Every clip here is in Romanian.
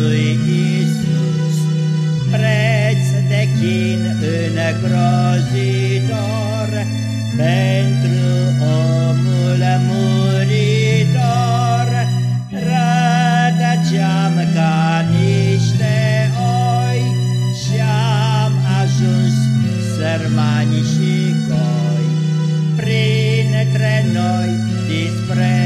lui Isus, preț de chin îngrozitor pentru omul muritor. Rătăceam ca niște oi și am ajuns sărmani și goi printre noi dispreț.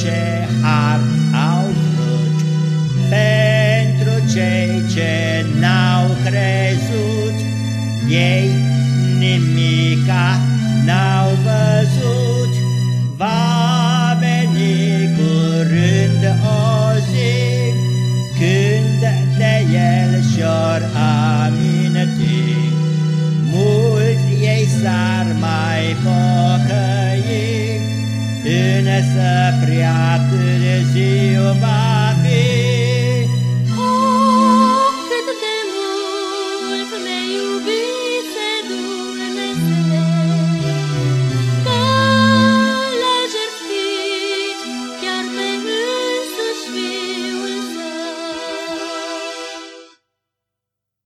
ce har au vrut. Pentru cei ce n-au crezut Ei Însă prea târziu va fi. Oh, cât de mult ne iubim.